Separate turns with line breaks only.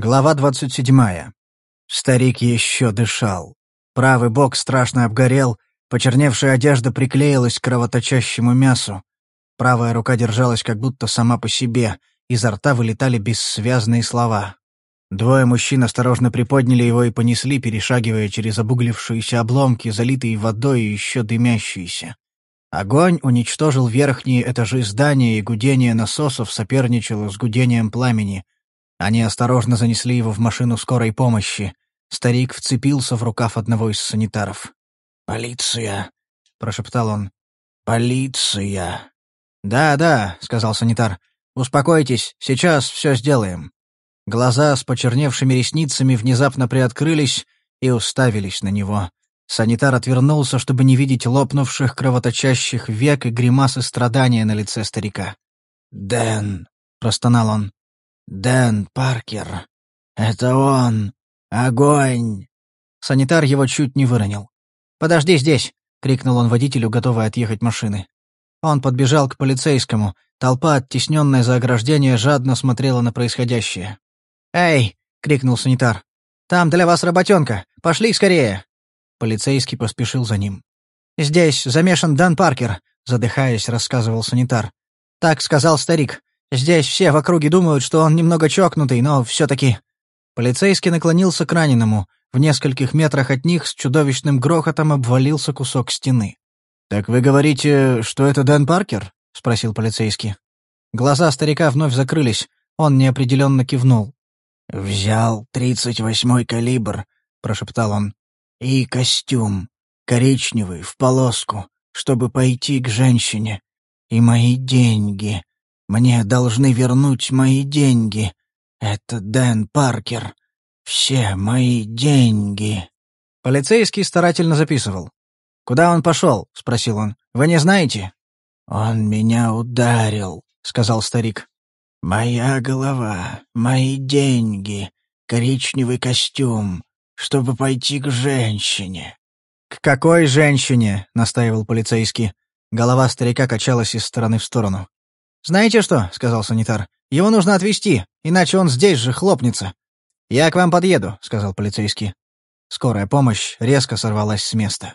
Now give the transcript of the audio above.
Глава двадцать седьмая. Старик еще дышал. Правый бок страшно обгорел, почерневшая одежда приклеилась к кровоточащему мясу. Правая рука держалась как будто сама по себе, изо рта вылетали бессвязные слова. Двое мужчин осторожно приподняли его и понесли, перешагивая через обуглившиеся обломки, залитые водой и еще дымящиеся. Огонь уничтожил верхние этажи здания, и гудение насосов соперничало с гудением пламени — они осторожно занесли его в машину скорой помощи. Старик вцепился в рукав одного из санитаров. «Полиция!» — прошептал он. «Полиция!» «Да, да», — сказал санитар. «Успокойтесь, сейчас все сделаем». Глаза с почерневшими ресницами внезапно приоткрылись и уставились на него. Санитар отвернулся, чтобы не видеть лопнувших кровоточащих век и гримасы страдания на лице старика. «Дэн», — простонал он, «Дэн Паркер! Это он! Огонь!» Санитар его чуть не выронил. «Подожди здесь!» — крикнул он водителю, готовый отъехать машины. Он подбежал к полицейскому. Толпа, оттесненная за ограждение, жадно смотрела на происходящее. «Эй!» — крикнул санитар. «Там для вас работенка! Пошли скорее!» Полицейский поспешил за ним. «Здесь замешан Дэн Паркер», — задыхаясь, рассказывал санитар. «Так сказал старик. Здесь все в округе думают, что он немного чокнутый, но все-таки...» Полицейский наклонился к раненому. В нескольких метрах от них с чудовищным грохотом обвалился кусок стены. «Так вы говорите, что это Дэн Паркер?» — спросил полицейский. Глаза старика вновь закрылись. Он неопределенно кивнул. «Взял тридцать восьмой калибр», — прошептал он. «И костюм, коричневый, в полоску, чтобы пойти к женщине. И мои деньги. Мне должны вернуть мои деньги. Это Дэн Паркер. Все мои деньги». Полицейский старательно записывал. «Куда он пошел?» — спросил он. «Вы не знаете?» «Он меня ударил», — сказал старик. «Моя голова, мои деньги, коричневый костюм, чтобы пойти к женщине». «К какой женщине?» — настаивал полицейский. Голова старика качалась из стороны в сторону. «Знаете что?» — сказал санитар. «Его нужно отвезти, иначе он здесь же хлопнется». «Я к вам подъеду», — сказал полицейский. Скорая помощь резко сорвалась с места.